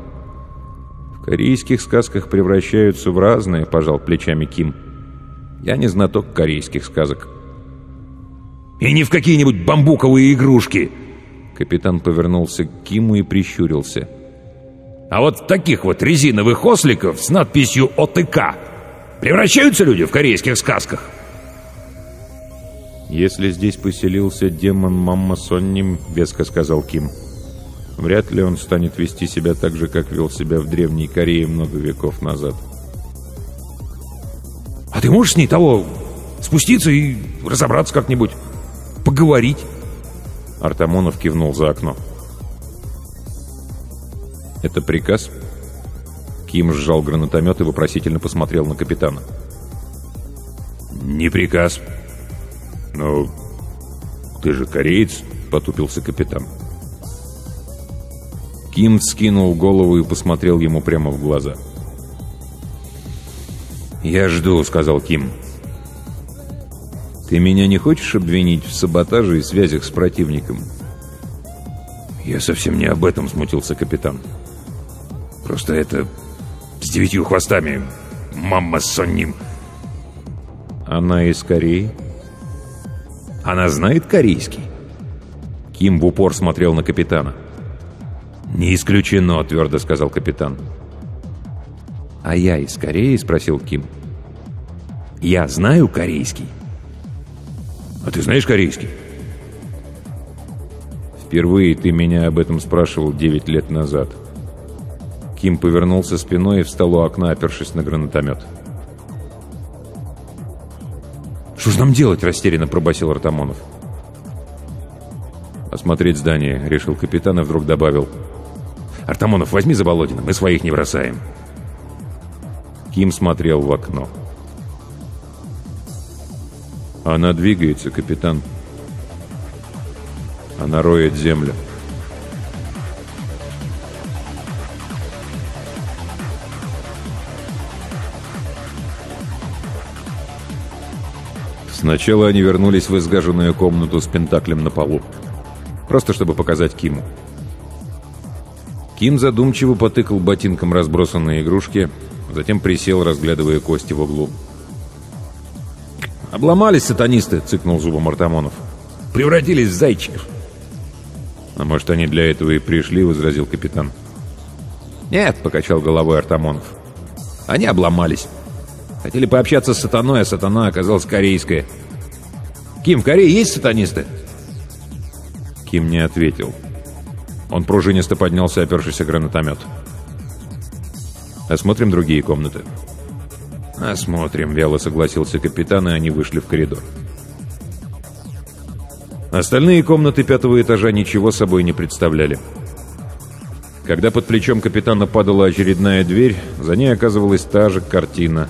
«В корейских сказках превращаются в разные», — пожал плечами Ким. «Я не знаток корейских сказок». «И не в какие-нибудь бамбуковые игрушки!» Капитан повернулся к Киму и прищурился. «А вот таких вот резиновых осликов с надписью «ОТК» превращаются люди в корейских сказках?» «Если здесь поселился демон Мамма Сонним», — веско сказал Ким, Вряд ли он станет вести себя так же, как вел себя в Древней Корее много веков назад. «А ты можешь с ней того спуститься и разобраться как-нибудь? Поговорить?» Артамонов кивнул за окно. «Это приказ?» Ким сжал гранатомет и вопросительно посмотрел на капитана. «Не приказ. Но ты же кореец», — потупился капитан. Ким вскинул голову и посмотрел ему прямо в глаза. «Я жду», — сказал Ким. «Ты меня не хочешь обвинить в саботаже и связях с противником?» «Я совсем не об этом», — смутился капитан. «Просто это с девятью хвостами. Мамма с сонним». «Она из Кореи?» «Она знает корейский?» Ким в упор смотрел на капитана. «Не исключено», — твердо сказал капитан. «А я из Кореи?» — спросил Ким. «Я знаю корейский». «А ты знаешь корейский?» «Впервые ты меня об этом спрашивал девять лет назад». Ким повернулся спиной и встал у окна, опершись на гранатомет. «Что же нам делать?» — растерянно пробасил Артамонов. «Осмотреть здание», — решил капитан и вдруг добавил. «Артамонов, возьми за Володина, мы своих не бросаем». Ким смотрел в окно. «Она двигается, капитан. Она роет землю». Сначала они вернулись в изгаженную комнату с пентаклем на полу. Просто чтобы показать Киму. Ким задумчиво потыкал ботинком разбросанные игрушки, затем присел, разглядывая кости в углу. «Обломались сатанисты!» — цыкнул зубом Артамонов. «Превратились в зайчиков!» «А может, они для этого и пришли?» — возразил капитан. «Нет», — покачал головой Артамонов. «Они обломались. Хотели пообщаться с сатаной, а сатана оказалась корейская. Ким, в Корее есть сатанисты?» Ким не ответил. Он пружинисто поднялся, опершись о гранатомет. «Осмотрим другие комнаты». «Осмотрим», — вяло согласился капитан, и они вышли в коридор. Остальные комнаты пятого этажа ничего собой не представляли. Когда под плечом капитана падала очередная дверь, за ней оказывалась та же картина.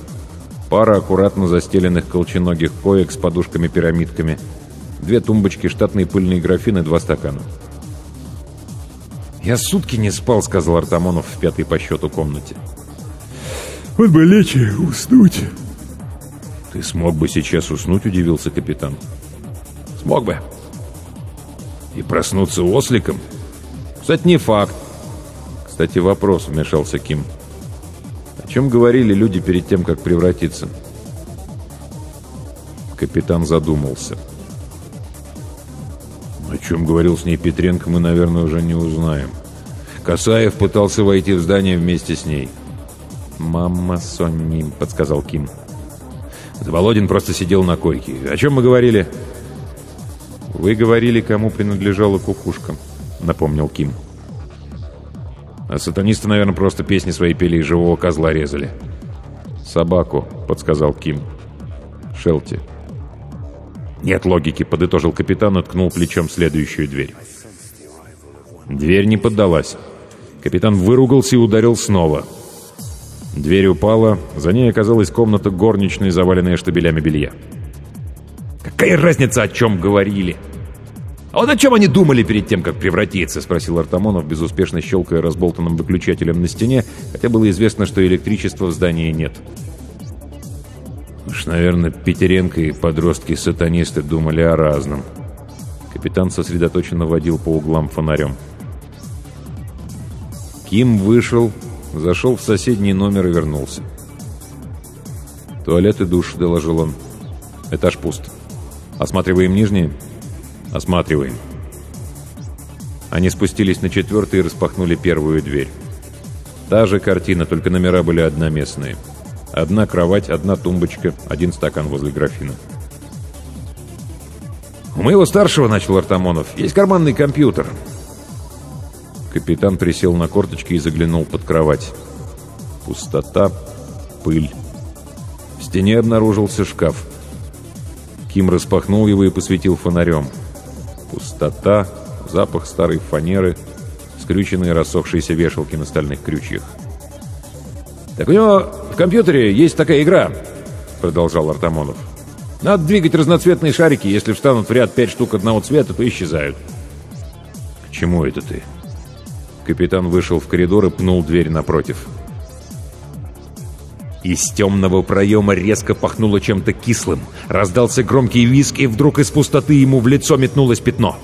Пара аккуратно застеленных колченогих коек с подушками-пирамидками, две тумбочки, штатные пыльные графины, два стакана. «Я сутки не спал», — сказал Артамонов в пятой по счету комнате. «Вот бы лечь и уснуть». «Ты смог бы сейчас уснуть?» — удивился капитан. «Смог бы». «И проснуться осликом?» «Кстати, не факт». «Кстати, вопрос», — вмешался Ким. «О чем говорили люди перед тем, как превратиться?» Капитан задумался. О чем говорил с ней Петренко, мы, наверное, уже не узнаем. Касаев пытался войти в здание вместе с ней. «Мама Сонним», — подсказал Ким. Заволодин просто сидел на койке. О чем мы говорили? «Вы говорили, кому принадлежала кукушка», — напомнил Ким. А сатанисты, наверное, просто песни свои пели и живого козла резали. «Собаку», — подсказал Ким. «Шелти». «Нет логики», — подытожил капитан и ткнул плечом следующую дверь. Дверь не поддалась. Капитан выругался и ударил снова. Дверь упала, за ней оказалась комната горничной, заваленная штабелями белья. «Какая разница, о чем говорили?» «А вот о чем они думали перед тем, как превратиться?» — спросил Артамонов, безуспешно щелкая разболтанным выключателем на стене, хотя было известно, что электричества в здании нет. Уж, наверное, Петеренко и подростки-сатанисты думали о разном. Капитан сосредоточенно водил по углам фонарем. Ким вышел, зашел в соседний номер и вернулся. «Туалет и душ», — доложил он. «Этаж пуст. Осматриваем нижние?» «Осматриваем». Они спустились на четвертый и распахнули первую дверь. Та же картина, только номера были одноместные. Одна кровать, одна тумбочка, один стакан возле графина. «У моего старшего, — начал Артамонов, — есть карманный компьютер. Капитан присел на корточки и заглянул под кровать. Пустота, пыль. В стене обнаружился шкаф. Ким распахнул его и посветил фонарем. Пустота, запах старой фанеры, скрюченные рассохшиеся вешалки на стальных крючьях. «Так у него в компьютере есть такая игра», — продолжал Артамонов. «Надо двигать разноцветные шарики. Если встанут в ряд пять штук одного цвета, то исчезают». «К чему это ты?» Капитан вышел в коридор и пнул дверь напротив. Из темного проема резко пахнуло чем-то кислым. Раздался громкий визг, и вдруг из пустоты ему в лицо метнулось пятно.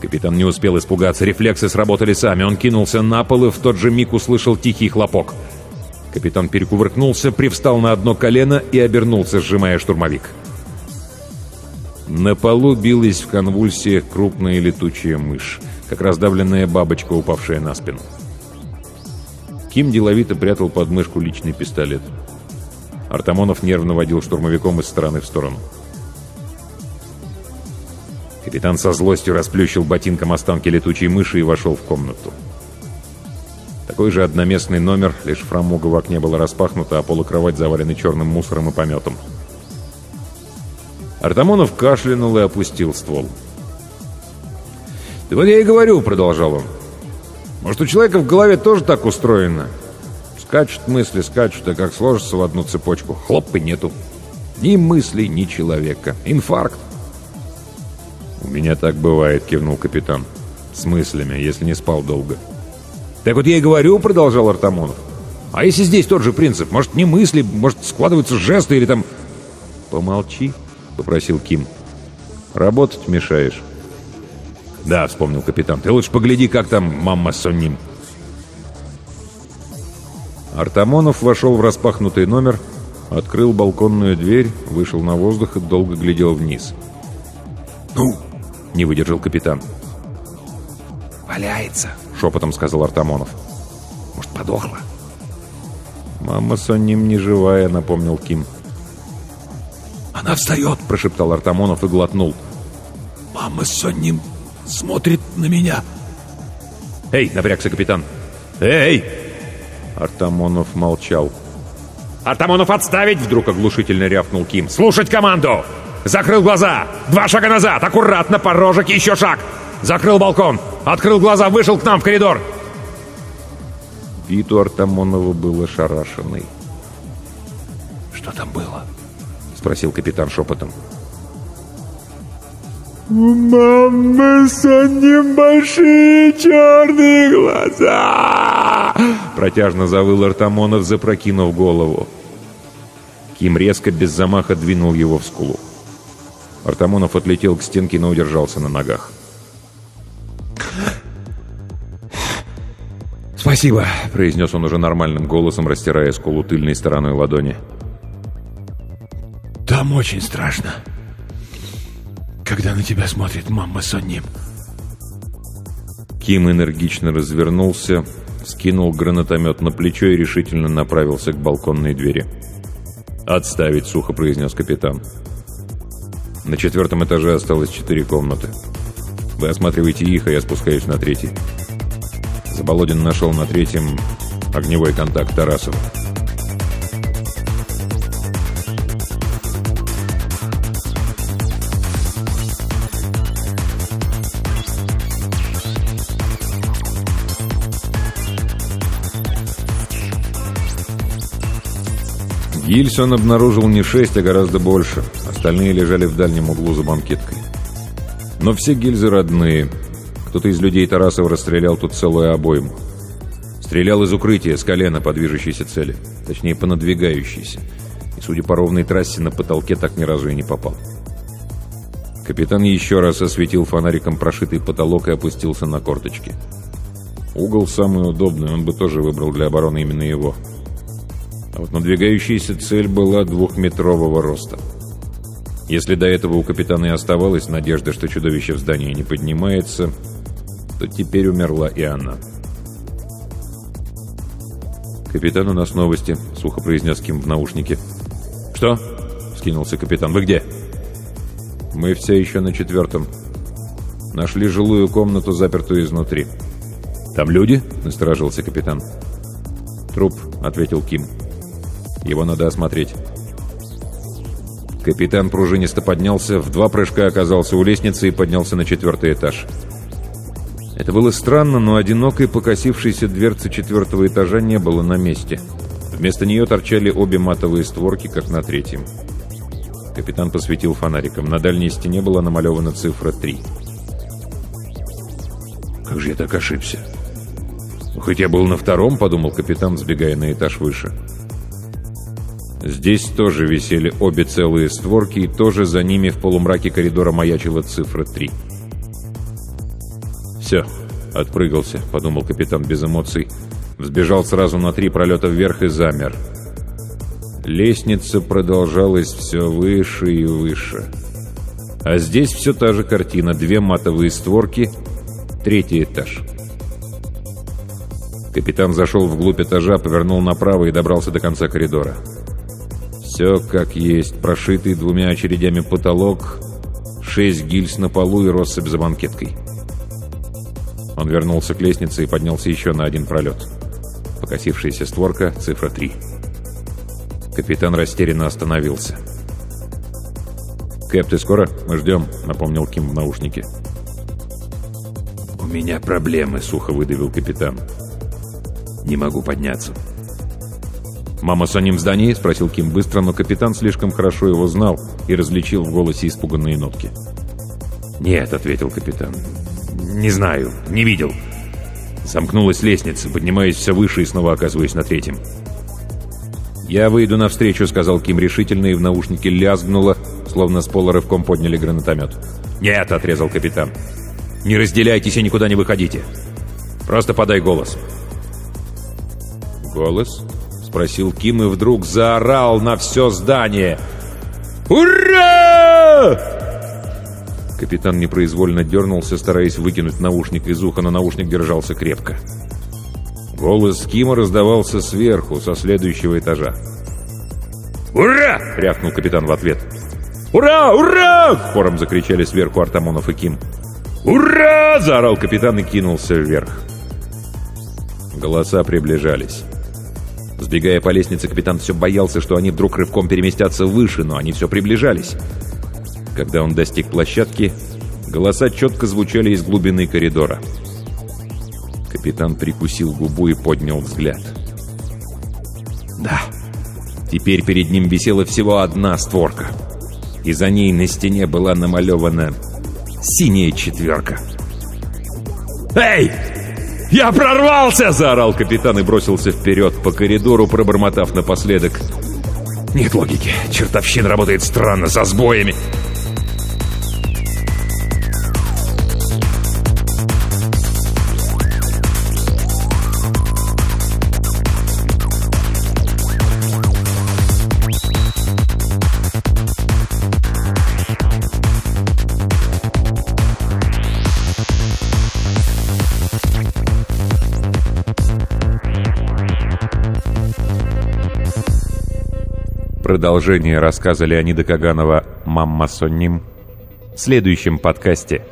Капитан не успел испугаться, рефлексы сработали сами. Он кинулся на пол и в тот же миг услышал тихий хлопок. Капитан перекувыркнулся, привстал на одно колено и обернулся, сжимая штурмовик. На полу билась в конвульсиях крупная летучая мышь как раздавленная бабочка, упавшая на спину. Ким деловито прятал под мышку личный пистолет. Артамонов нервно водил штурмовиком из стороны в сторону. Капитан со злостью расплющил ботинком останки летучей мыши и вошел в комнату. Такой же одноместный номер, лишь фрамуга в окне была распахнута, а полукровать завалены черным мусором и пометом. Артамонов кашлянул и опустил ствол. «Да вот я и говорю», — продолжал он. «Может, у человека в голове тоже так устроено? Скачут мысли, скачут, а как сложатся в одну цепочку, хлоп и нету. Ни мыслей, ни человека. Инфаркт». «У меня так бывает», — кивнул капитан. «С мыслями, если не спал долго». «Так вот я и говорю», — продолжал Артамонов. «А если здесь тот же принцип? Может, не мысли, может, складываются жесты или там...» «Помолчи», — попросил Ким. «Работать мешаешь». «Да», — вспомнил капитан. «Ты лучше погляди, как там мама с ним». Артамонов вошел в распахнутый номер, открыл балконную дверь, вышел на воздух и долго глядел вниз. «Ну?» — не выдержал капитан. «Валяется», — шепотом сказал Артамонов. «Может, подохла?» «Мама с ним не живая», — напомнил Ким. «Она встает», — прошептал Артамонов и глотнул. «Мама с ним смотрит на меня. «Эй!» — напрягся капитан. «Эй!» Артамонов молчал. «Артамонов отставить!» — вдруг оглушительно рявкнул Ким. «Слушать команду! Закрыл глаза! Два шага назад! Аккуратно, порожек, еще шаг! Закрыл балкон! Открыл глаза, вышел к нам в коридор!» Вид у Артамонова был ошарашенный. «Что там было?» — спросил капитан шепотом. У мамы с ним большие черные глаза!» Протяжно завыл Артамонов, запрокинув голову. Ким резко, без замаха, двинул его в скулу. Артамонов отлетел к стенке, но удержался на ногах. «Спасибо», — произнес он уже нормальным голосом, растирая скулу тыльной стороной ладони. «Там очень страшно» когда на тебя смотрит мама с. Ким энергично развернулся, скинул гранатомет на плечо и решительно направился к балконной двери. «Отставить», — сухо произнес капитан. «На четвертом этаже осталось четыре комнаты. Вы осматриваете их, а я спускаюсь на третий». Заболодин нашел на третьем огневой контакт Тарасова. Гильз он обнаружил не шесть, а гораздо больше. Остальные лежали в дальнем углу за банкеткой. Но все гильзы родные. Кто-то из людей Тарасова расстрелял тут целую обойму. Стрелял из укрытия, с колена по движущейся цели. Точнее, по надвигающейся. И, судя по ровной трассе, на потолке так ни разу и не попал. Капитан еще раз осветил фонариком прошитый потолок и опустился на корточки. Угол самый удобный, он бы тоже выбрал для обороны именно его. — вот надвигающаяся цель была двухметрового роста. Если до этого у капитана и оставалась надежда, что чудовище в здании не поднимается, то теперь умерла и она. «Капитан, у нас новости», — сухо произнес Ким в наушнике. «Что?» — скинулся капитан. «Вы где?» «Мы все еще на четвертом. Нашли жилую комнату, запертую изнутри. «Там люди?» — насторожился капитан. «Труп», — ответил Ким. «Его надо осмотреть». Капитан пружинисто поднялся, в два прыжка оказался у лестницы и поднялся на четвертый этаж. Это было странно, но одинокой покосившейся дверцы четвертого этажа не было на месте. Вместо нее торчали обе матовые створки, как на третьем. Капитан посветил фонариком. На дальней стене была намалевана цифра 3. «Как же я так ошибся?» «Хоть я был на втором», — подумал капитан, сбегая на этаж выше. Здесь тоже висели обе целые створки, и тоже за ними в полумраке коридора маячила цифра 3. «Все, отпрыгался», — подумал капитан без эмоций. Взбежал сразу на три пролета вверх и замер. Лестница продолжалась все выше и выше. А здесь все та же картина. Две матовые створки, третий этаж. Капитан зашел вглубь этажа, повернул направо и добрался до конца коридора. Все как есть, прошитый двумя очередями потолок, шесть гильз на полу и россыпь за банкеткой. Он вернулся к лестнице и поднялся еще на один пролет. Покосившаяся створка, цифра 3. Капитан растерянно остановился. «Кэп, ты скоро? Мы ждем», — напомнил Ким в наушнике. «У меня проблемы», — сухо выдавил капитан. «Не могу подняться». «Мама с ним в здании?» — спросил Ким быстро, но капитан слишком хорошо его знал и различил в голосе испуганные нотки. «Нет», — ответил капитан. «Не знаю, не видел». Сомкнулась лестница, поднимаясь все выше и снова оказываясь на третьем. «Я выйду навстречу», — сказал Ким решительно, и в наушнике лязгнуло, словно с пола рывком подняли гранатомет. «Нет», — отрезал капитан. «Не разделяйтесь и никуда не выходите. Просто подай голос». «Голос?» Спросил Ким и вдруг заорал на все здание. «Ура!» Капитан непроизвольно дернулся, стараясь выкинуть наушник из уха, но наушник держался крепко. Голос Кима раздавался сверху, со следующего этажа. «Ура!» — рявкнул капитан в ответ. «Ура! Ура!» — хором закричали сверху Артамонов и Ким. «Ура!» — заорал капитан и кинулся вверх. Голоса приближались. Сбегая по лестнице, капитан все боялся, что они вдруг рывком переместятся выше, но они все приближались. Когда он достиг площадки, голоса четко звучали из глубины коридора. Капитан прикусил губу и поднял взгляд. Да, теперь перед ним висела всего одна створка. И за ней на стене была намалевана синяя четверка. «Эй!» «Я прорвался!» — заорал капитан и бросился вперед по коридору, пробормотав напоследок. «Нет логики. Чертовщина работает странно, со сбоями». Продолжение рассказа Леонида Каганова «Мамма Сонним» в следующем подкасте –